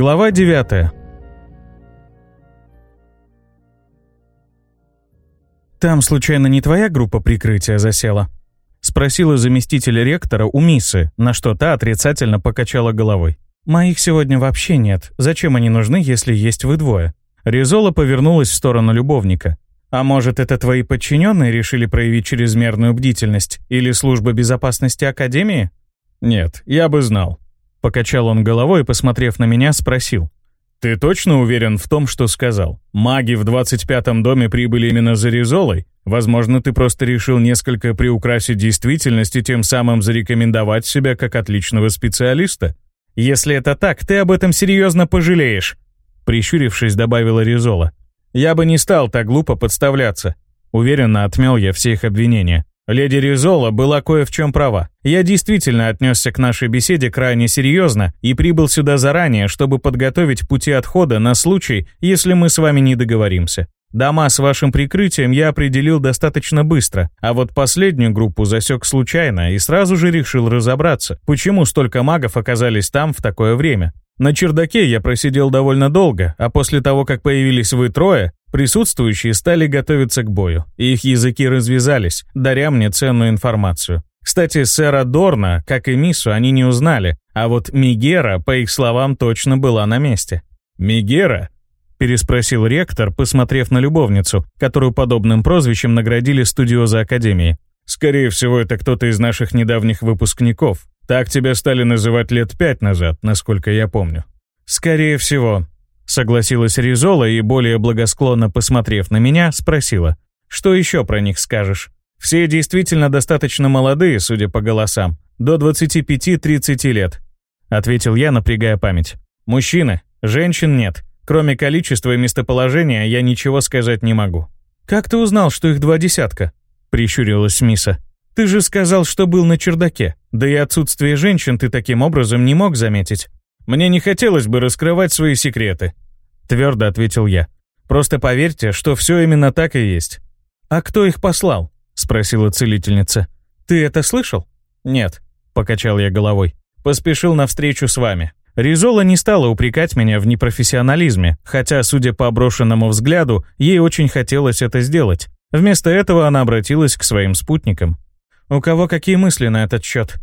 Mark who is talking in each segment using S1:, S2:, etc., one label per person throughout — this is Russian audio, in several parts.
S1: Глава 9 «Там, случайно, не твоя группа прикрытия засела?» Спросила заместитель ректора у Мисы, на что та отрицательно покачала головой. «Моих сегодня вообще нет. Зачем они нужны, если есть вы двое?» Ризола повернулась в сторону любовника. «А может, это твои подчиненные решили проявить чрезмерную бдительность? Или служба безопасности Академии?»
S2: «Нет, я бы знал».
S1: Покачал он головой и, посмотрев на меня, спросил.
S2: «Ты точно уверен в том, что сказал? Маги в 25-м доме прибыли именно за Ризолой? Возможно, ты просто решил несколько приукрасить действительность и тем самым зарекомендовать себя как отличного специалиста?»
S1: «Если это так, ты об этом серьезно пожалеешь», — прищурившись, добавила Ризола. «Я бы не стал так глупо подставляться». Уверенно отмел я все их обвинения. Леди Ризола была кое в чем права. Я действительно отнесся к нашей беседе крайне серьезно и прибыл сюда заранее, чтобы подготовить пути отхода на случай, если мы с вами не договоримся. Дома с вашим прикрытием я определил достаточно быстро, а вот последнюю группу засек случайно и сразу же решил разобраться, почему столько магов оказались там в такое время. На чердаке я просидел довольно долго, а после того, как появились вы трое, присутствующие стали готовиться к бою, и их языки развязались, даря мне ценную информацию. Кстати, сэра Дорна, как и Миссу, они не узнали, а вот Мигера, по их словам, точно была на месте.
S2: «Мигера?»
S1: переспросил ректор, посмотрев на любовницу, которую подобным прозвищем наградили студиозы Академии.
S2: «Скорее всего, это кто-то из наших недавних выпускников. Так тебя стали называть лет пять назад, насколько я помню».
S1: «Скорее всего», — согласилась Ризола и, более благосклонно посмотрев на меня, спросила. «Что еще про них скажешь?» «Все действительно достаточно молодые, судя по голосам. До 25-30 лет», — ответил я, напрягая память. «Мужчины, женщин нет». Кроме количества и местоположения, я ничего сказать не могу. «Как ты узнал, что их два десятка?» — прищурилась Миса. «Ты же сказал, что был на чердаке. Да и отсутствие женщин ты таким образом не мог заметить. Мне не хотелось бы раскрывать свои секреты», — твердо ответил я. «Просто поверьте, что все именно так и есть». «А кто их послал?» — спросила целительница. «Ты это слышал?» «Нет», — покачал я головой. «Поспешил навстречу с вами. Ризола не стала упрекать меня в непрофессионализме, хотя, судя по брошенному взгляду, ей очень хотелось это сделать. Вместо этого она обратилась к своим спутникам. «У кого какие мысли на этот счет?»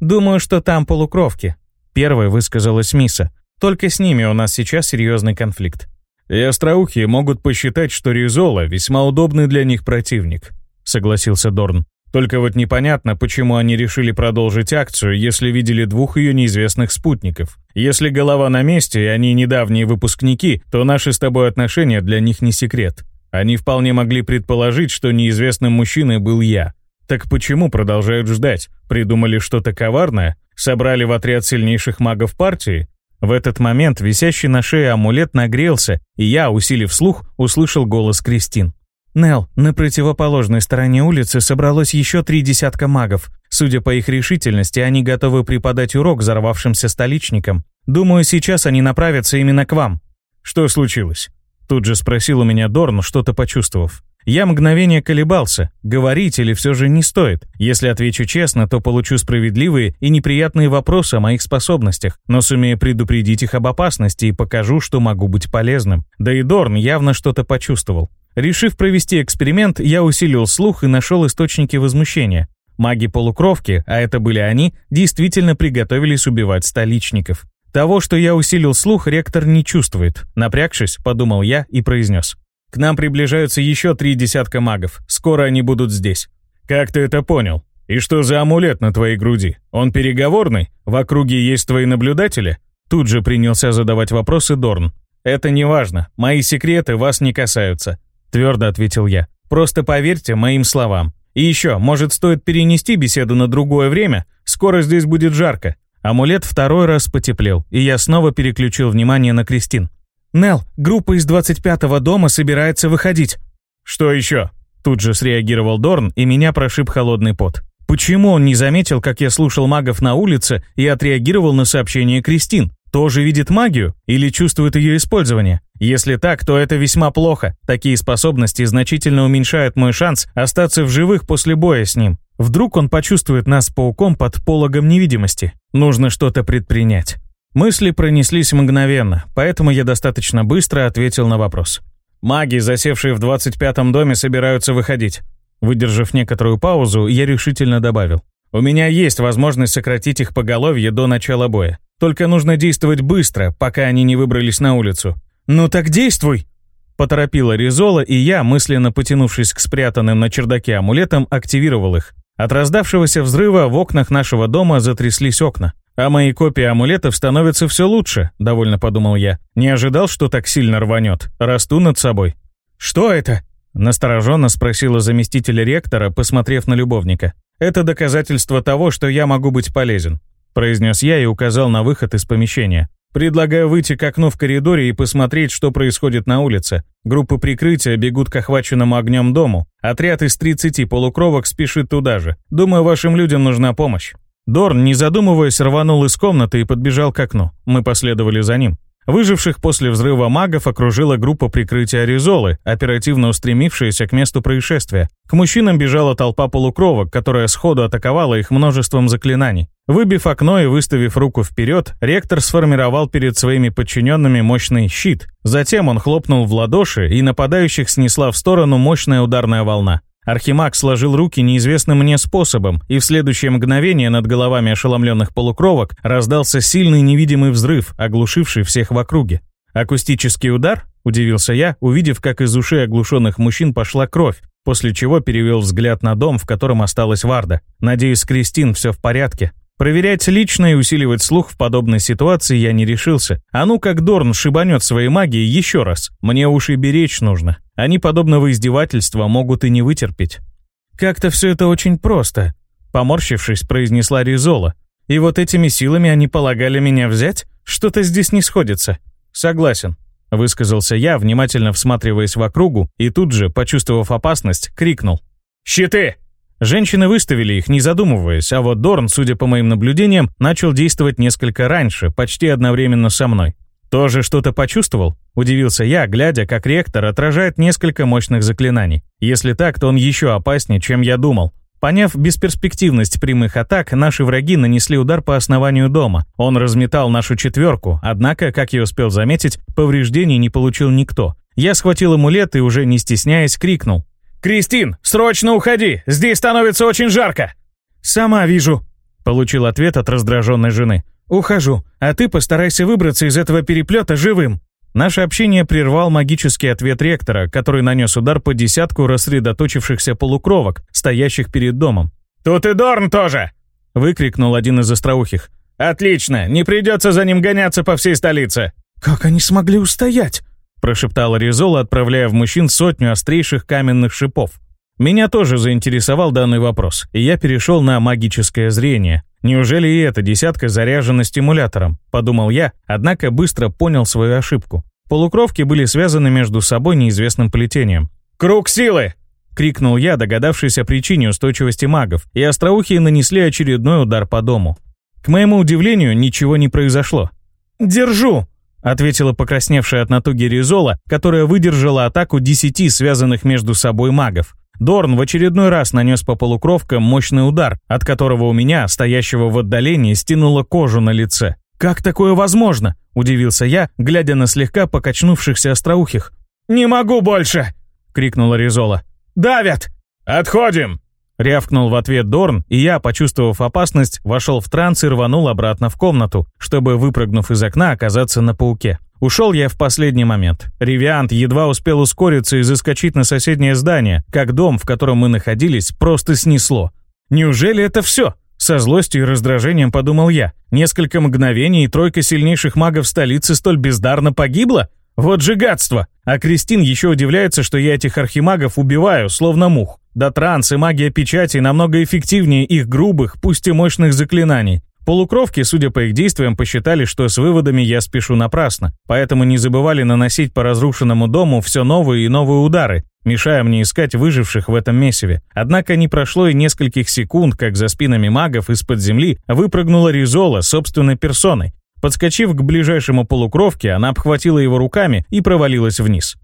S1: «Думаю, что там полукровки», — первой высказалась Миса. «Только с ними у нас сейчас серьезный конфликт».
S2: «И остроухие могут посчитать, что Ризола — весьма удобный для них противник», — согласился Дорн. Только вот непонятно, почему они решили продолжить акцию, если видели двух ее неизвестных спутников. Если голова на месте, и они недавние выпускники, то наши с тобой отношения для них не секрет. Они вполне могли предположить, что неизвестным мужчиной был я. Так почему продолжают ждать? Придумали что-то коварное? Собрали в отряд сильнейших магов партии? В этот момент висящий на шее амулет нагрелся, и я, усилив слух, услышал голос Кристин. Нел, на противоположной стороне улицы собралось еще три десятка магов. Судя по их решительности, они готовы преподать урок взорвавшимся столичникам. Думаю, сейчас они направятся именно к вам. Что случилось? Тут же спросил у меня Дорн, что-то почувствовав. Я мгновение колебался, говорить или все же не стоит. Если отвечу честно, то получу справедливые и неприятные вопросы о моих способностях, но сумею предупредить их об опасности и покажу, что могу быть полезным. Да и Дорн явно что-то почувствовал. Решив провести эксперимент, я усилил слух и нашел источники возмущения. Маги-полукровки, а это были они, действительно приготовились убивать столичников. Того, что я усилил слух, ректор не чувствует. Напрягшись, подумал я и произнес. К нам приближаются еще три десятка магов. Скоро они будут здесь. Как ты это понял? И что за амулет на твоей груди? Он переговорный? В округе есть твои наблюдатели?
S1: Тут же принялся задавать вопросы Дорн. Это не важно. Мои секреты вас не касаются. Твердо ответил я. Просто поверьте моим словам. И еще, может, стоит перенести беседу на другое время? Скоро здесь будет жарко. Амулет второй раз потеплел, и я снова переключил внимание на Кристин. «Нелл, группа из 25-го дома собирается выходить».
S2: «Что еще?»
S1: Тут же среагировал Дорн, и меня прошиб холодный пот. Почему он не заметил, как я слушал магов на улице и отреагировал на сообщение Кристин? Тоже видит магию или чувствует ее использование? Если так, то это весьма плохо. Такие способности значительно уменьшают мой шанс остаться в живых после боя с ним. Вдруг он почувствует нас пауком под пологом невидимости. Нужно что-то предпринять. Мысли пронеслись мгновенно, поэтому я достаточно быстро ответил на вопрос. «Маги, засевшие в 25-м доме, собираются выходить». Выдержав некоторую паузу, я решительно добавил. «У меня есть возможность сократить их поголовье до начала боя. Только нужно действовать быстро, пока они не выбрались на улицу». «Ну так действуй!» Поторопила Ризола, и я, мысленно потянувшись к спрятанным на чердаке амулетам, активировал их. От раздавшегося взрыва в окнах нашего дома затряслись окна. А мои копии амулетов становятся все лучше, довольно подумал я. Не ожидал, что так сильно рванет. Расту над собой. Что это? Настороженно спросила заместитель ректора, посмотрев на любовника. Это доказательство того, что я могу быть полезен, произнес я и указал на выход из помещения. Предлагаю выйти к окну в коридоре и посмотреть, что происходит на улице. Группы прикрытия бегут к охваченному огнем дому. Отряд из 30 полукровок спешит туда же. Думаю, вашим людям нужна помощь. Дорн, не задумываясь, рванул из комнаты и подбежал к окну. Мы последовали за ним. Выживших после взрыва магов окружила группа прикрытия Аризолы, оперативно устремившаяся к месту происшествия. К мужчинам бежала толпа полукровок, которая сходу атаковала их множеством заклинаний. Выбив окно и выставив руку вперед, ректор сформировал перед своими подчиненными мощный щит. Затем он хлопнул в ладоши, и нападающих снесла в сторону мощная ударная волна. Архимаг сложил руки неизвестным мне способом, и в следующее мгновение над головами ошеломленных полукровок раздался сильный невидимый взрыв, оглушивший всех в округе. «Акустический удар?» – удивился я, увидев, как из ушей оглушенных мужчин пошла кровь, после чего перевел взгляд на дом, в котором осталась Варда. «Надеюсь, Кристин, все в порядке?» Проверять лично и усиливать слух в подобной ситуации я не решился. А ну как Дорн шибанет своей магией еще раз. Мне уши беречь нужно. Они подобного издевательства могут и не вытерпеть. «Как-то все это очень просто», — поморщившись, произнесла Ризола. «И вот этими силами они полагали меня взять? Что-то здесь не сходится». «Согласен», — высказался я, внимательно всматриваясь в округу, и тут же, почувствовав опасность, крикнул. «Щиты!» Женщины выставили их, не задумываясь, а вот Дорн, судя по моим наблюдениям, начал действовать несколько раньше, почти одновременно со мной. «Тоже что-то почувствовал?» – удивился я, глядя, как ректор отражает несколько мощных заклинаний. Если так, то он еще опаснее, чем я думал. Поняв бесперспективность прямых атак, наши враги нанесли удар по основанию дома. Он разметал нашу четверку, однако, как я успел заметить, повреждений не получил никто. Я схватил амулет и, уже не стесняясь, крикнул. «Кристин, срочно уходи! Здесь становится очень жарко!» «Сама вижу», — получил ответ от раздраженной жены. «Ухожу, а ты постарайся выбраться из этого переплета живым». Наше общение прервал магический ответ ректора, который нанес удар по десятку рассредоточившихся полукровок, стоящих перед домом. «Тут и Дорн тоже!» — выкрикнул один из остроухих. «Отлично, не придется за ним гоняться по всей столице!»
S3: «Как они смогли устоять?»
S1: Прошептала Ризола, отправляя в мужчин сотню острейших каменных шипов. Меня тоже заинтересовал данный вопрос, и я перешел на магическое зрение. Неужели и эта десятка заряжена стимулятором? Подумал я, однако быстро понял свою ошибку. Полукровки были связаны между собой неизвестным плетением. «Круг силы!» — крикнул я, догадавшись о причине устойчивости магов, и остроухие нанесли очередной удар по дому. К моему удивлению, ничего не произошло. «Держу!» Ответила покрасневшая от натуги Ризола, которая выдержала атаку десяти связанных между собой магов. Дорн в очередной раз нанес по полукровкам мощный удар, от которого у меня, стоящего в отдалении, стянуло кожу на лице. «Как такое возможно?» – удивился я, глядя на слегка покачнувшихся остроухих. «Не могу больше!» – крикнула Ризола. «Давят!» «Отходим!» Рявкнул в ответ Дорн, и я, почувствовав опасность, вошел в транс и рванул обратно в комнату, чтобы, выпрыгнув из окна, оказаться на пауке. Ушел я в последний момент. Ревиант едва успел ускориться и заскочить на соседнее здание, как дом, в котором мы находились, просто снесло. Неужели это все? Со злостью и раздражением подумал я. Несколько мгновений и тройка сильнейших магов столицы столь бездарно погибла? Вот же гадство! А Кристин еще удивляется, что я этих архимагов убиваю, словно мух. Да транс и магия печати намного эффективнее их грубых, пусть и мощных заклинаний. Полукровки, судя по их действиям, посчитали, что с выводами я спешу напрасно, поэтому не забывали наносить по разрушенному дому все новые и новые удары, мешая мне искать выживших в этом месиве. Однако не прошло и нескольких секунд, как за спинами магов из-под земли выпрыгнула Ризола собственной персоной, Подскочив к ближайшему полукровке, она обхватила его руками и провалилась вниз.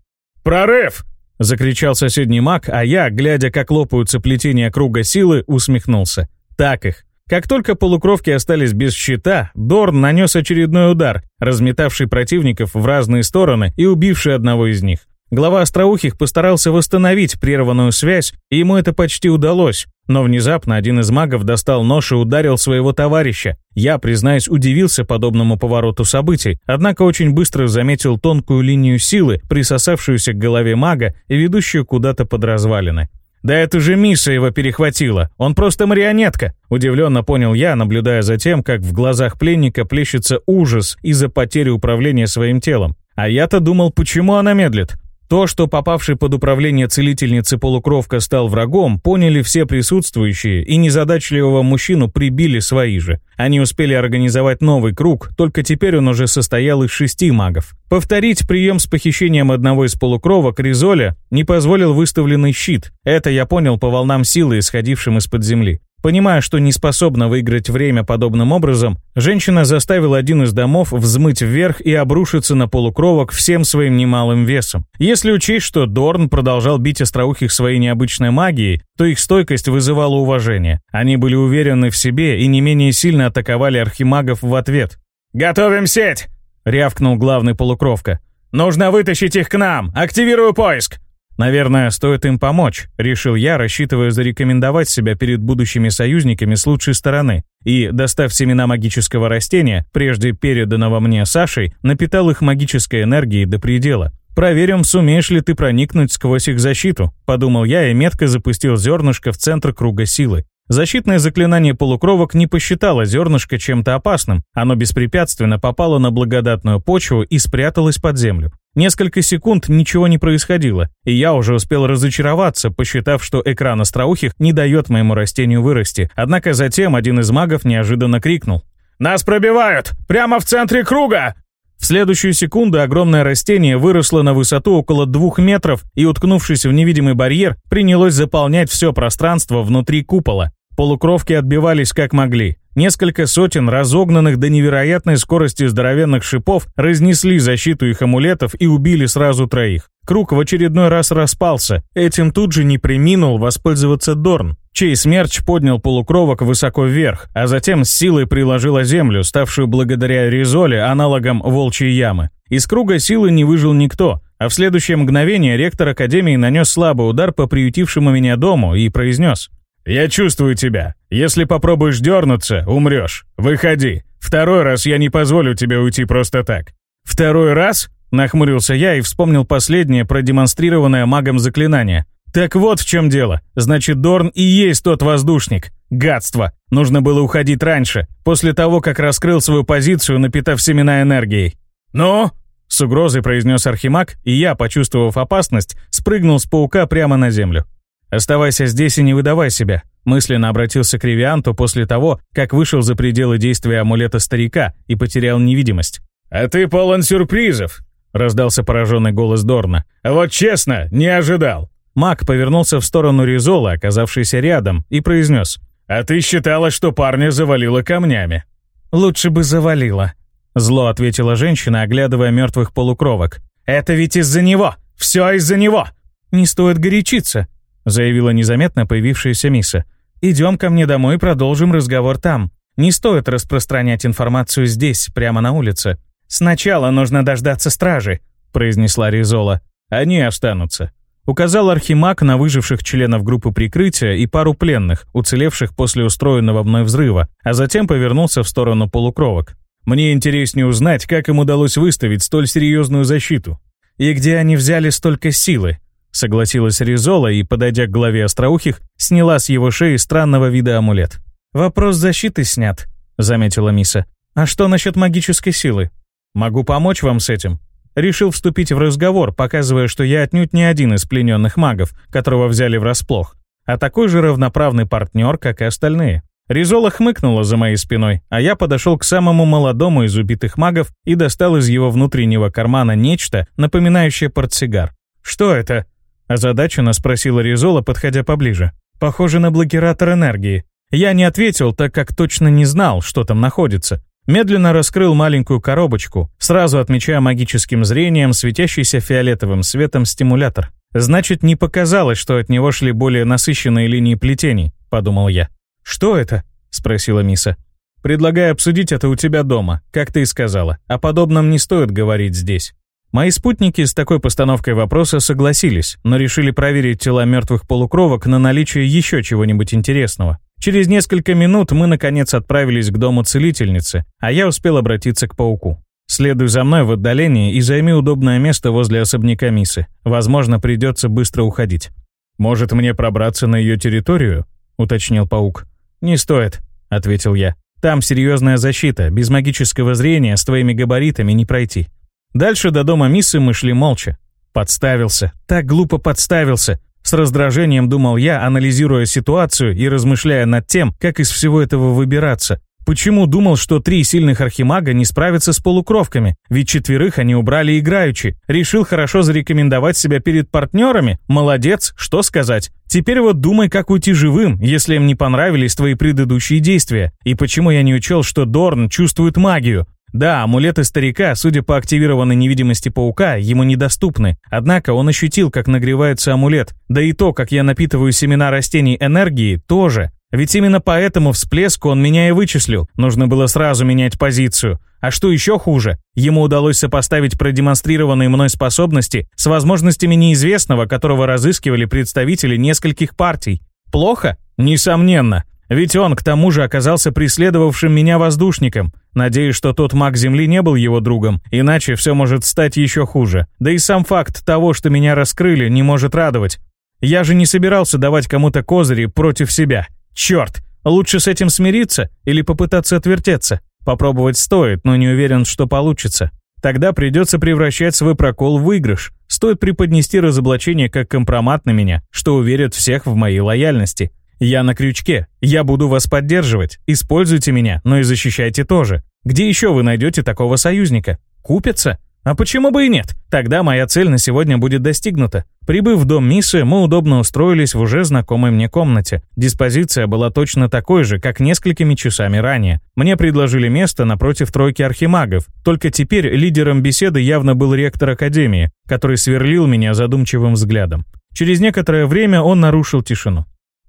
S1: «Прорыв!» — закричал соседний маг, а я, глядя, как лопаются плетения круга силы, усмехнулся. «Так их. Как только полукровки остались без щита, Дорн нанес очередной удар, разметавший противников в разные стороны и убивший одного из них. Глава Остроухих постарался восстановить прерванную связь, и ему это почти удалось. Но внезапно один из магов достал нож и ударил своего товарища. Я, признаюсь, удивился подобному повороту событий, однако очень быстро заметил тонкую линию силы, присосавшуюся к голове мага и ведущую куда-то под развалины. «Да это же Миса его перехватила! Он просто марионетка!» Удивленно понял я, наблюдая за тем, как в глазах пленника плещется ужас из-за потери управления своим телом. А я-то думал, почему она медлит. То, что попавший под управление целительницы полукровка стал врагом, поняли все присутствующие, и незадачливого мужчину прибили свои же. Они успели организовать новый круг, только теперь он уже состоял из шести магов. Повторить прием с похищением одного из полукровок Ризоля не позволил выставленный щит. Это я понял по волнам силы, исходившим из-под земли. Понимая, что не способна выиграть время подобным образом, женщина заставила один из домов взмыть вверх и обрушиться на полукровок всем своим немалым весом. Если учесть, что Дорн продолжал бить остроухих своей необычной магией, то их стойкость вызывала уважение. Они были уверены в себе и не менее сильно атаковали архимагов в ответ.
S2: «Готовим сеть!»
S1: — рявкнул главный полукровка.
S2: «Нужно вытащить их к нам! Активирую поиск!»
S1: Наверное, стоит им помочь, решил я, рассчитывая зарекомендовать себя перед будущими союзниками с лучшей стороны. И, достав семена магического растения, прежде переданного мне Сашей, напитал их магической энергией до предела. «Проверим, сумеешь ли ты проникнуть сквозь их защиту», — подумал я и метко запустил зернышко в центр круга силы. Защитное заклинание полукровок не посчитало зернышко чем-то опасным, оно беспрепятственно попало на благодатную почву и спряталось под землю. Несколько секунд ничего не происходило, и я уже успел разочароваться, посчитав, что экран остроухих не дает моему растению вырасти. Однако затем один из магов неожиданно крикнул.
S2: «Нас пробивают! Прямо в центре круга!»
S1: В следующую секунду огромное растение выросло на высоту около двух метров и, уткнувшись в невидимый барьер, принялось заполнять все пространство внутри купола. Полукровки отбивались как могли. Несколько сотен разогнанных до невероятной скорости здоровенных шипов разнесли защиту их амулетов и убили сразу троих. Круг в очередной раз распался. Этим тут же не приминул воспользоваться Дорн, чей смерч поднял полукровок высоко вверх, а затем с силой приложила землю, ставшую благодаря Ризоле аналогом волчьей ямы. Из круга силы не выжил никто, а в следующее мгновение ректор Академии нанес слабый удар по приютившему меня дому и произнес
S2: «Я чувствую тебя. Если попробуешь дернуться, умрешь. Выходи. Второй раз я не позволю тебе уйти просто так».
S1: «Второй раз?» — нахмурился я и вспомнил последнее продемонстрированное магом заклинание. «Так вот в чем дело. Значит, Дорн и есть тот воздушник. Гадство. Нужно было уходить раньше, после того, как раскрыл свою позицию, напитав семена энергией».
S2: «Ну?»
S1: — с угрозой произнес Архимаг, и я, почувствовав опасность, спрыгнул с паука прямо на землю. «Оставайся здесь и не выдавай себя», мысленно обратился к Ревианту после того, как вышел за пределы действия амулета старика и потерял невидимость.
S2: «А ты полон сюрпризов», — раздался пораженный голос Дорна. «Вот честно, не ожидал».
S1: Маг повернулся в сторону Ризола, оказавшийся рядом, и произнес.
S2: «А ты считала, что парня завалило камнями?»
S1: «Лучше бы завалило», — зло ответила женщина, оглядывая мертвых полукровок. «Это ведь из-за него! Все из-за него!» «Не стоит горячиться», заявила незаметно появившаяся Миса. «Идем ко мне домой и продолжим разговор там. Не стоит распространять информацию здесь, прямо на улице. Сначала нужно дождаться стражи», — произнесла Ризола. «Они останутся». Указал Архимаг на выживших членов группы прикрытия и пару пленных, уцелевших после устроенного мной взрыва, а затем повернулся в сторону полукровок. «Мне интереснее узнать, как им удалось выставить столь серьезную защиту. И где они взяли столько силы?» Согласилась Ризола и, подойдя к главе остроухих, сняла с его шеи странного вида амулет. «Вопрос защиты снят», — заметила Миса. «А что насчет магической силы? Могу помочь вам с этим». Решил вступить в разговор, показывая, что я отнюдь не один из плененных магов, которого взяли врасплох, а такой же равноправный партнер, как и остальные. Ризола хмыкнула за моей спиной, а я подошел к самому молодому из убитых магов и достал из его внутреннего кармана нечто, напоминающее портсигар. «Что это?» Озадаченно спросила Ризола, подходя поближе. «Похоже на блокиратор энергии». Я не ответил, так как точно не знал, что там находится. Медленно раскрыл маленькую коробочку, сразу отмечая магическим зрением светящийся фиолетовым светом стимулятор. «Значит, не показалось, что от него шли более насыщенные линии плетений», — подумал я. «Что это?» — спросила Миса. «Предлагаю обсудить это у тебя дома, как ты и сказала. О подобном не стоит говорить здесь». Мои спутники с такой постановкой вопроса согласились, но решили проверить тела мертвых полукровок на наличие еще чего-нибудь интересного. Через несколько минут мы, наконец, отправились к дому целительницы, а я успел обратиться к пауку. «Следуй за мной в отдалении и займи удобное место возле особняка Мисы. Возможно, придется быстро уходить».
S2: «Может, мне пробраться на ее территорию?» — уточнил паук.
S1: «Не стоит», — ответил я. «Там серьезная защита, без магического зрения с твоими габаритами не пройти». Дальше до дома Миссы мы шли молча. Подставился. Так глупо подставился. С раздражением думал я, анализируя ситуацию и размышляя над тем, как из всего этого выбираться. Почему думал, что три сильных архимага не справятся с полукровками? Ведь четверых они убрали играючи. Решил хорошо зарекомендовать себя перед партнерами? Молодец, что сказать. Теперь вот думай, как уйти живым, если им не понравились твои предыдущие действия. И почему я не учел, что Дорн чувствует магию? Да, амулеты старика, судя по активированной невидимости паука, ему недоступны. Однако он ощутил, как нагревается амулет. Да и то, как я напитываю семена растений энергией, тоже. Ведь именно по этому всплеску он меня и вычислил. Нужно было сразу менять позицию. А что еще хуже? Ему удалось сопоставить продемонстрированные мной способности с возможностями неизвестного, которого разыскивали представители нескольких партий. Плохо? Несомненно. Ведь он, к тому же, оказался преследовавшим меня воздушником. Надеюсь, что тот маг Земли не был его другом, иначе все может стать еще хуже. Да и сам факт того, что меня раскрыли, не может радовать. Я же не собирался давать кому-то козыри против себя. Черт! Лучше с этим смириться или попытаться отвертеться? Попробовать стоит, но не уверен, что получится. Тогда придется превращать свой прокол в выигрыш. Стоит преподнести разоблачение как компромат на меня, что уверит всех в моей лояльности. Я на крючке. Я буду вас поддерживать. Используйте меня, но и защищайте тоже. Где еще вы найдете такого союзника? Купятся? А почему бы и нет? Тогда моя цель на сегодня будет достигнута. Прибыв в дом Мисы, мы удобно устроились в уже знакомой мне комнате. Диспозиция была точно такой же, как несколькими часами ранее. Мне предложили место напротив тройки архимагов. Только теперь лидером беседы явно был ректор Академии, который сверлил меня задумчивым взглядом. Через некоторое время он нарушил тишину.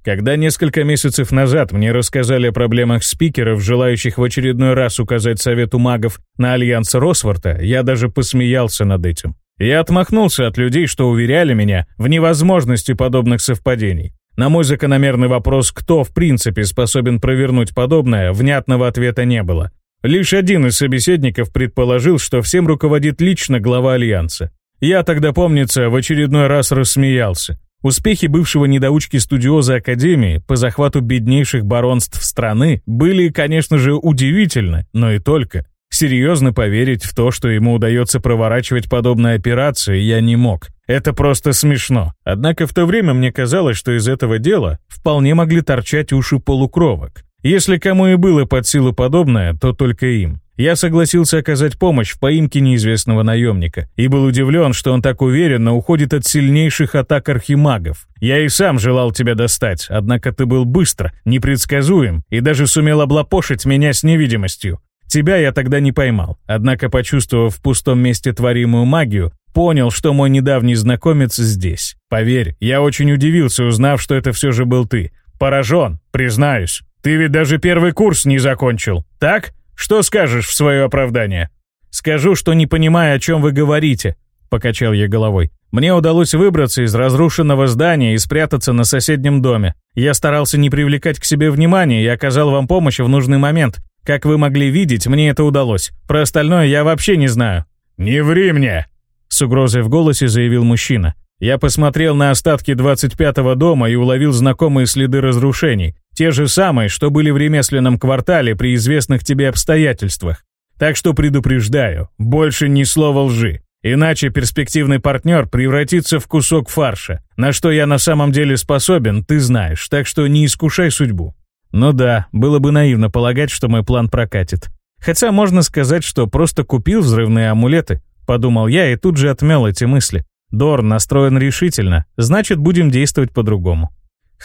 S2: Когда несколько месяцев назад мне рассказали о проблемах спикеров, желающих в очередной раз указать совету магов на альянс Росворта, я даже посмеялся над этим. Я отмахнулся от людей, что уверяли меня в невозможности подобных совпадений. На мой закономерный вопрос, кто в принципе способен провернуть подобное, внятного ответа не было. Лишь один из собеседников предположил, что всем руководит лично глава Альянса. Я тогда, помнится, в очередной раз рассмеялся. Успехи бывшего недоучки студиоза Академии по захвату беднейших баронств страны были, конечно же, удивительны, но и только. Серьезно поверить в то, что ему удается проворачивать подобные операции, я не мог. Это просто смешно. Однако в то время мне казалось, что из этого дела вполне могли торчать уши полукровок. Если кому и было под силу подобное, то только им. Я согласился оказать помощь в поимке неизвестного наемника и был удивлен, что он так уверенно уходит от сильнейших атак архимагов. Я и сам желал тебя достать, однако ты был быстро, непредсказуем и даже сумел облапошить меня с невидимостью. Тебя я тогда не поймал, однако, почувствовав в пустом месте творимую магию, понял, что мой недавний знакомец здесь. Поверь, я очень удивился, узнав, что это все же был ты. Поражен, признаюсь. Ты ведь даже первый курс не закончил, так? Что скажешь в свое оправдание?» «Скажу, что не понимаю, о чем вы говорите», — покачал я головой. «Мне удалось выбраться из разрушенного здания и спрятаться на соседнем доме. Я старался не привлекать к себе внимания и оказал вам помощь в нужный момент. Как вы могли видеть, мне это удалось. Про остальное я вообще не знаю». «Не ври мне!» — с угрозой в голосе заявил мужчина. Я посмотрел на остатки 25-го дома и уловил знакомые следы разрушений. Те же самые, что были в ремесленном квартале при известных тебе обстоятельствах. Так что предупреждаю, больше ни слова лжи. Иначе перспективный партнер превратится в кусок фарша. На что я на самом деле способен, ты знаешь, так что не искушай судьбу. Ну да, было бы наивно полагать, что мой план прокатит. Хотя можно сказать, что просто купил взрывные амулеты, подумал я и тут же отмел эти мысли. Дорн настроен решительно, значит, будем действовать по-другому.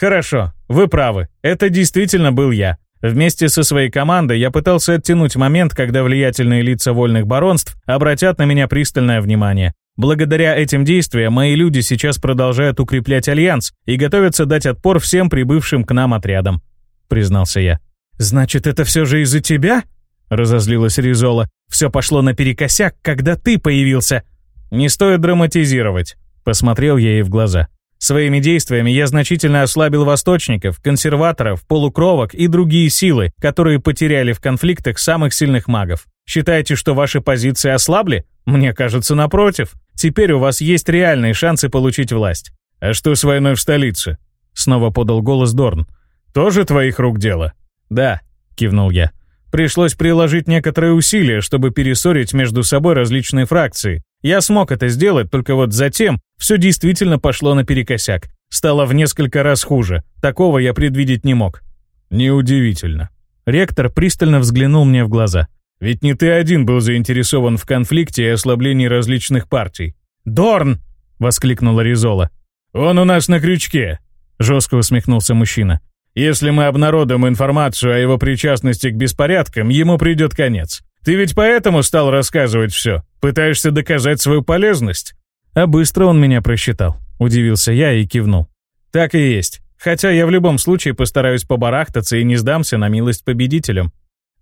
S2: Хорошо, вы правы, это действительно был я. Вместе со своей командой я пытался оттянуть момент, когда влиятельные лица вольных баронств обратят на меня пристальное внимание. Благодаря этим действиям мои люди сейчас продолжают укреплять альянс и готовятся дать отпор всем прибывшим к нам отрядам», — признался я.
S3: «Значит, это все же из-за тебя?» — разозлилась Ризола. «Все пошло наперекосяк, когда ты появился».
S1: «Не стоит драматизировать», — посмотрел я ей в глаза. Своими действиями я значительно ослабил восточников, консерваторов, полукровок и другие силы, которые потеряли в конфликтах самых сильных магов. Считаете, что ваши позиции ослабли? Мне кажется, напротив. Теперь у вас есть реальные шансы получить власть. А что с войной в столице? Снова подал голос Дорн. Тоже твоих рук дело? Да, кивнул я. Пришлось приложить некоторые усилия, чтобы перессорить между собой различные фракции, я смог это сделать, только вот затем все действительно пошло наперекосяк. Стало в несколько раз хуже. Такого я предвидеть не мог. Неудивительно. Ректор пристально взглянул мне в глаза. Ведь не ты один был заинтересован в конфликте и ослаблении различных партий. «Дорн!» — воскликнула Ризола. «Он у нас на крючке!» — жестко усмехнулся мужчина. «Если мы обнародуем информацию о его причастности к беспорядкам, ему придет конец. Ты ведь поэтому стал рассказывать все? Пытаешься доказать свою полезность?» А быстро он меня просчитал. Удивился я и кивнул. «Так и есть. Хотя я в любом случае постараюсь побарахтаться и не сдамся на милость победителям».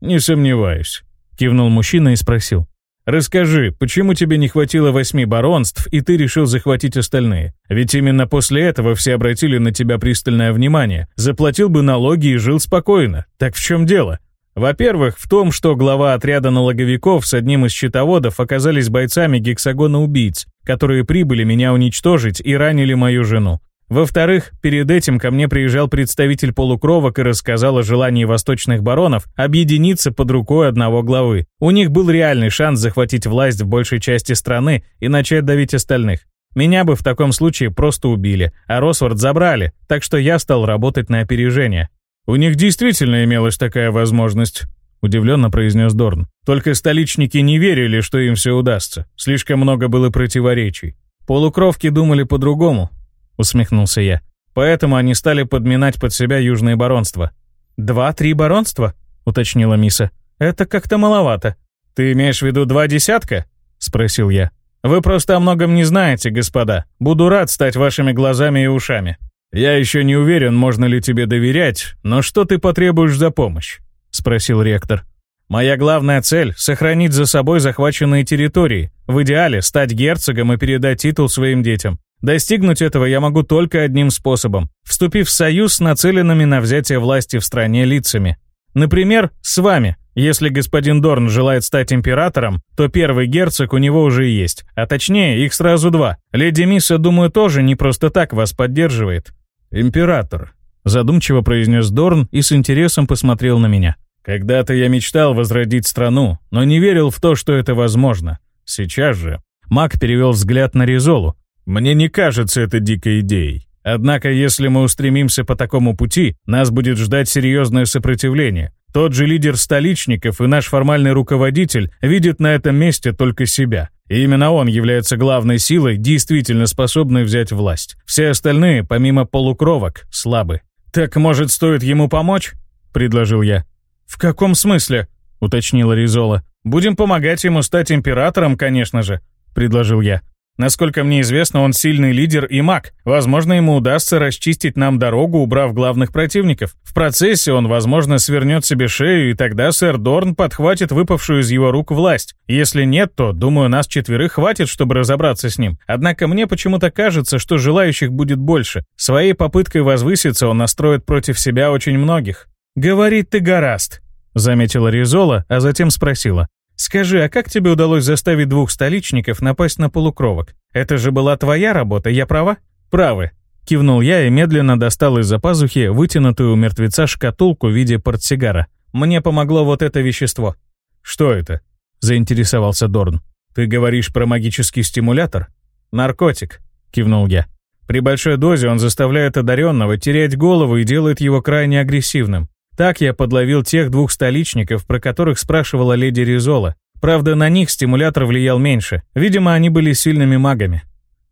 S1: «Не сомневаюсь», — кивнул мужчина и спросил. «Расскажи, почему тебе не хватило восьми баронств, и ты решил захватить остальные? Ведь именно после этого все обратили на тебя пристальное внимание. Заплатил бы налоги и жил спокойно. Так в чем дело?» Во-первых, в том, что глава отряда налоговиков с одним из счетоводов оказались бойцами гексагона убийц, которые прибыли меня уничтожить и ранили мою жену. Во-вторых, перед этим ко мне приезжал представитель полукровок и рассказал о желании восточных баронов объединиться под рукой одного главы. У них был реальный шанс захватить власть в большей части страны и начать давить остальных. Меня бы в таком случае просто убили, а Росвард забрали, так что я стал работать на опережение. «У них действительно имелась такая возможность», — удивленно произнес Дорн. «Только столичники не верили, что им все удастся. Слишком много было противоречий. Полукровки думали по-другому», — усмехнулся я. «Поэтому они стали подминать под себя южные баронства». «Два-три баронства?» — уточнила Миса. «Это как-то маловато». «Ты имеешь в виду два десятка?» — спросил я. «Вы просто о многом не знаете, господа. Буду рад стать вашими глазами и ушами». «Я еще не уверен, можно ли тебе доверять, но что ты потребуешь за помощь?» — спросил ректор. «Моя главная цель — сохранить за собой захваченные территории, в идеале стать герцогом и передать титул своим детям. Достигнуть этого я могу только одним способом — вступив в союз с нацеленными на взятие власти в стране лицами. Например, с вами. Если господин Дорн желает стать императором, то первый герцог у него уже есть, а точнее их сразу два. Леди Мисса, думаю, тоже не просто так вас поддерживает. «Император», — задумчиво произнес Дорн и с интересом посмотрел на меня. «Когда-то я мечтал возродить страну, но не верил в то, что это возможно. Сейчас же...» Маг перевел взгляд на Ризолу. «Мне не кажется это дикой идеей. Однако, если мы устремимся по такому пути, нас будет ждать серьезное сопротивление. Тот же лидер столичников и наш формальный руководитель видит на этом месте только себя. И именно он является главной силой, действительно способной взять власть. Все остальные, помимо полукровок, слабы. «Так, может, стоит ему помочь?» — предложил я. «В каком смысле?» — уточнила Ризола. «Будем помогать ему стать императором, конечно же», — предложил я. Насколько мне известно, он сильный лидер и маг. Возможно, ему удастся расчистить нам дорогу, убрав главных противников. В процессе он, возможно, свернет себе шею, и тогда сэр Дорн подхватит выпавшую из его рук власть. Если нет, то, думаю, нас четверых хватит, чтобы разобраться с ним. Однако мне почему-то кажется, что желающих будет больше. Своей попыткой возвыситься он настроит против себя очень многих. «Говорит ты гораст», — заметила Ризола, а затем спросила. Скажи, а как тебе удалось заставить двух столичников напасть на полукровок? Это же была твоя работа, я права? Правы. Кивнул я и медленно достал из-за пазухи вытянутую у мертвеца шкатулку в виде портсигара. Мне помогло вот это вещество. Что это? Заинтересовался Дорн. Ты говоришь про магический стимулятор? Наркотик, кивнул я. При большой дозе он заставляет одаренного терять голову и делает его крайне агрессивным. Так я подловил тех двух столичников, про которых спрашивала леди Ризола. Правда, на них стимулятор влиял меньше. Видимо, они были сильными магами.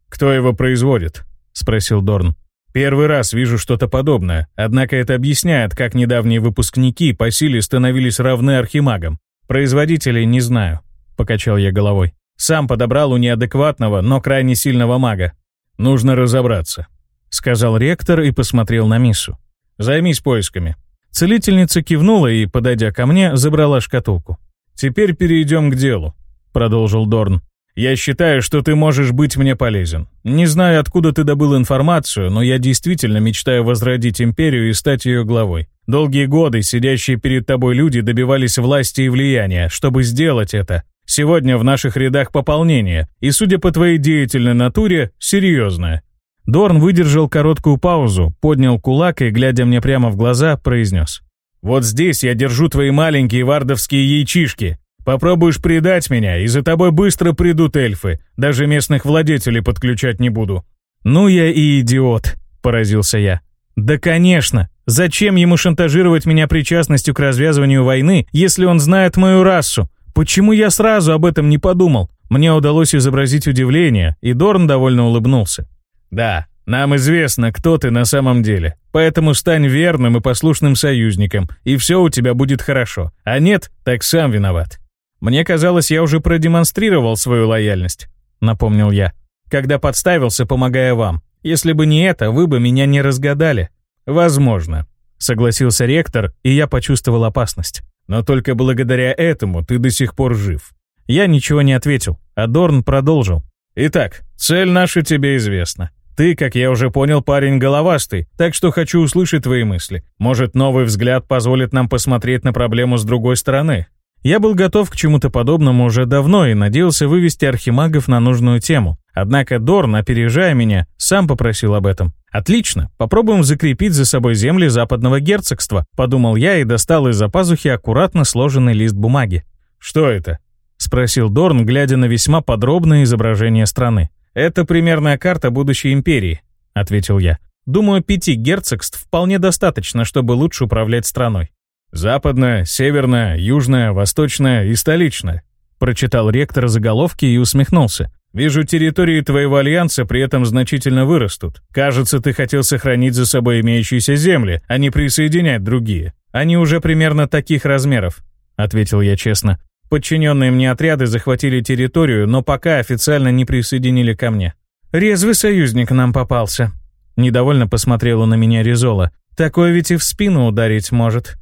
S1: «Кто его производит?» — спросил Дорн. «Первый раз вижу что-то подобное, однако это объясняет, как недавние выпускники по силе становились равны архимагам. Производителей не знаю», — покачал я головой. «Сам подобрал у неадекватного, но крайне сильного мага. Нужно разобраться», — сказал ректор и посмотрел на Миссу. «Займись поисками. Целительница кивнула и, подойдя ко мне, забрала шкатулку.
S2: «Теперь перейдем к делу», — продолжил Дорн. «Я считаю, что ты можешь быть мне полезен. Не знаю, откуда ты добыл информацию, но я действительно мечтаю возродить империю и стать ее главой. Долгие годы сидящие перед тобой люди добивались власти и влияния. Чтобы сделать это, сегодня в наших рядах пополнение, и, судя по твоей деятельной натуре, серьезное.
S1: Дорн выдержал короткую паузу, поднял кулак и, глядя мне прямо в глаза, произнес.
S2: «Вот здесь я держу твои маленькие вардовские яйчишки. Попробуешь предать меня, и за тобой быстро придут эльфы. Даже местных владетелей подключать не буду».
S1: «Ну я и идиот», — поразился я. «Да, конечно. Зачем ему шантажировать меня причастностью к развязыванию войны, если он знает мою расу? Почему я сразу об этом не подумал?» Мне удалось изобразить удивление, и Дорн довольно улыбнулся.
S2: Да, нам известно, кто ты на самом деле. Поэтому стань верным и послушным союзником, и все у тебя будет хорошо. А нет, так сам виноват.
S1: Мне казалось, я уже продемонстрировал свою лояльность, напомнил я, когда подставился, помогая вам. Если бы не это, вы бы меня не разгадали.
S2: Возможно,
S1: согласился ректор, и я почувствовал опасность.
S2: Но только благодаря этому ты до сих пор жив.
S1: Я ничего не ответил, а Дорн продолжил.
S2: Итак, цель наша тебе известна. Ты, как я уже понял, парень головастый, так что хочу услышать твои мысли. Может, новый взгляд позволит нам посмотреть на проблему с другой стороны.
S1: Я был готов к чему-то подобному уже давно и надеялся вывести архимагов на нужную тему. Однако Дорн, опережая меня, сам попросил об этом. «Отлично, попробуем закрепить за собой земли западного герцогства», подумал я и достал из-за пазухи аккуратно сложенный лист бумаги.
S2: «Что это?»
S1: — спросил Дорн, глядя на весьма подробное изображение страны. «Это примерная карта будущей империи», — ответил я. «Думаю, пяти герцогств вполне достаточно, чтобы лучше управлять страной».
S2: «Западная, северная, южная, восточная и столичная», — прочитал ректор заголовки и усмехнулся. «Вижу, территории твоего альянса при этом значительно вырастут. Кажется, ты хотел сохранить за собой имеющиеся земли, а не присоединять другие.
S1: Они уже примерно таких размеров», — ответил я честно. Подчиненные мне отряды захватили территорию, но пока официально не присоединили ко мне. «Резвый союзник нам попался», — недовольно посмотрела на меня Ризола. «Такой ведь и в спину ударить может».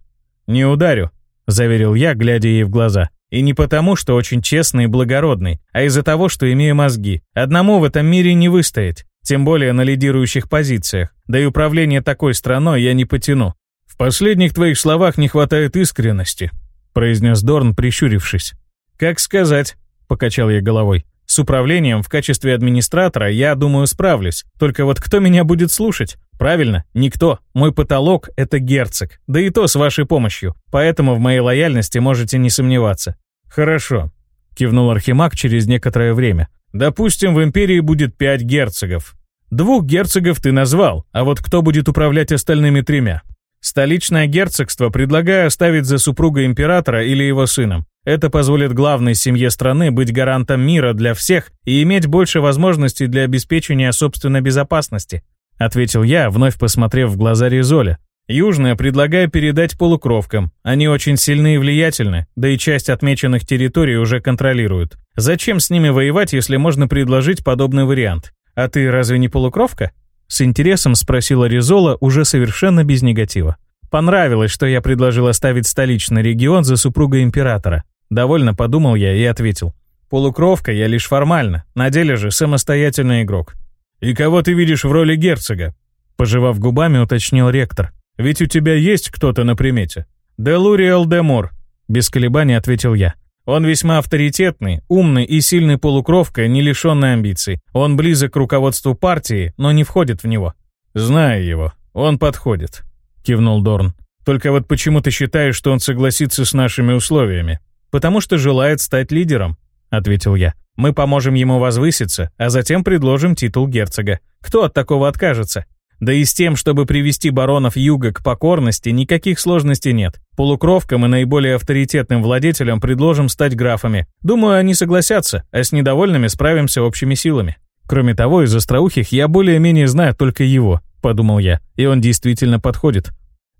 S2: «Не ударю», — заверил я, глядя ей в глаза.
S1: «И не потому, что очень честный и благородный, а из-за того, что имею мозги. Одному в этом мире не выстоять, тем более на лидирующих позициях. Да и управление такой страной я не потяну».
S2: «В последних твоих словах не хватает искренности», произнес Дорн, прищурившись.
S1: «Как сказать?» — покачал я головой. «С управлением в качестве администратора я, думаю, справлюсь. Только вот кто меня будет слушать? Правильно, никто. Мой потолок — это герцог. Да и то с вашей помощью. Поэтому в моей лояльности можете не сомневаться».
S2: «Хорошо», — кивнул Архимаг через некоторое время. «Допустим, в Империи будет пять герцогов. Двух герцогов ты назвал, а вот кто будет управлять остальными тремя?
S1: Столичное герцогство предлагаю оставить за супругой императора или его сыном. Это позволит главной семье страны быть гарантом мира для всех и иметь больше возможностей для обеспечения собственной безопасности», ответил я, вновь посмотрев в глаза Ризоля. «Южное предлагаю передать полукровкам. Они очень сильны и влиятельны, да и часть отмеченных территорий уже контролируют. Зачем с ними воевать, если можно предложить подобный вариант? А ты разве не полукровка?» С интересом спросила Ризола уже совершенно без негатива. Понравилось, что я предложил оставить столичный регион за супругой императора. Довольно подумал я и ответил. Полукровка я лишь формально, на деле же самостоятельный игрок.
S2: «И кого ты видишь в роли герцога?»
S1: Пожевав губами, уточнил ректор.
S2: «Ведь у тебя есть кто-то на примете?»
S1: «Делуриэл Демор», — без колебаний ответил я. Он весьма авторитетный, умный и сильный полукровка, не лишенный амбиций. Он близок к руководству партии, но не входит в него.
S2: «Знаю его. Он подходит», — кивнул Дорн. «Только вот почему ты считаешь, что он согласится с нашими условиями?»
S1: «Потому что желает стать лидером», — ответил я. «Мы поможем ему возвыситься, а затем предложим титул герцога. Кто от такого откажется?» Да и с тем, чтобы привести баронов Юга к покорности, никаких сложностей нет. Полукровкам и наиболее авторитетным владетелям предложим стать графами. Думаю, они согласятся, а с недовольными справимся общими силами. Кроме того, из остроухих я более-менее знаю только его, подумал я, и он действительно подходит.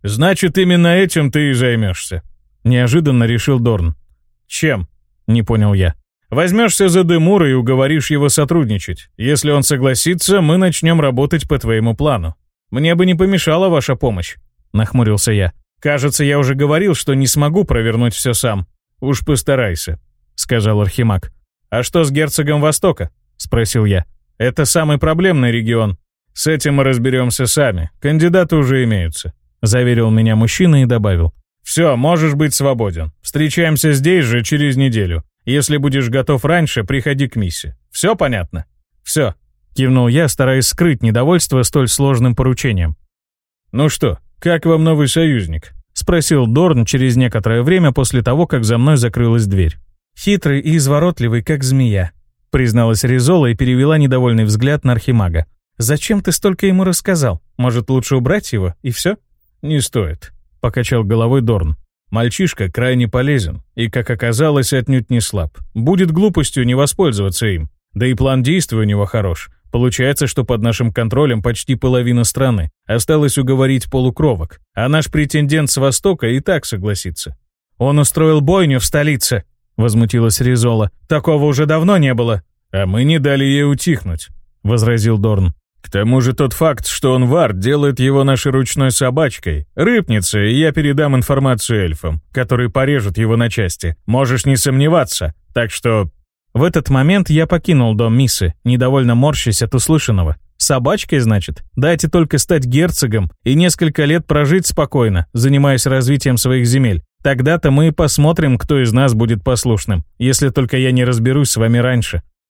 S2: Значит, именно этим ты и займешься.
S1: Неожиданно решил Дорн.
S2: Чем?
S1: Не понял я.
S2: Возьмешься за Демура и уговоришь его сотрудничать. Если он согласится, мы начнем работать по твоему плану.
S1: Мне бы не помешала ваша помощь, нахмурился я. Кажется, я уже говорил, что не смогу провернуть все сам.
S2: Уж постарайся, сказал Архимаг.
S1: А что с герцогом Востока? спросил я. Это самый проблемный регион. С этим мы разберемся сами. Кандидаты уже имеются, заверил меня мужчина и добавил. Все, можешь быть свободен. Встречаемся здесь же через неделю. Если будешь готов раньше, приходи к миссе. Все понятно? Все. Кивнул я, стараясь скрыть недовольство столь сложным поручением.
S2: «Ну что, как вам новый союзник?»
S1: — спросил Дорн через некоторое время после того, как за мной закрылась дверь. «Хитрый и изворотливый, как змея», — призналась Ризола и перевела недовольный взгляд на Архимага. «Зачем ты столько ему рассказал? Может, лучше убрать его, и все?»
S2: «Не стоит», — покачал головой Дорн. «Мальчишка крайне полезен, и, как оказалось, отнюдь не слаб. Будет глупостью не воспользоваться им. Да и план действий у него хорош. Получается, что под нашим контролем почти половина страны. Осталось уговорить полукровок. А наш претендент с Востока и так согласится.
S1: «Он устроил бойню в столице», — возмутилась Ризола. «Такого уже давно не было».
S2: «А мы не дали ей утихнуть», — возразил Дорн. «К тому же тот факт, что он вар, делает его нашей ручной собачкой. Рыпнется, и я передам информацию эльфам, которые порежут его на части. Можешь не сомневаться. Так что
S1: в этот момент я покинул дом Миссы, недовольно морщась от услышанного. Собачкой, значит? Дайте только стать герцогом и несколько лет прожить спокойно, занимаясь развитием своих земель. Тогда-то мы посмотрим, кто из нас будет послушным, если только я не разберусь с вами раньше.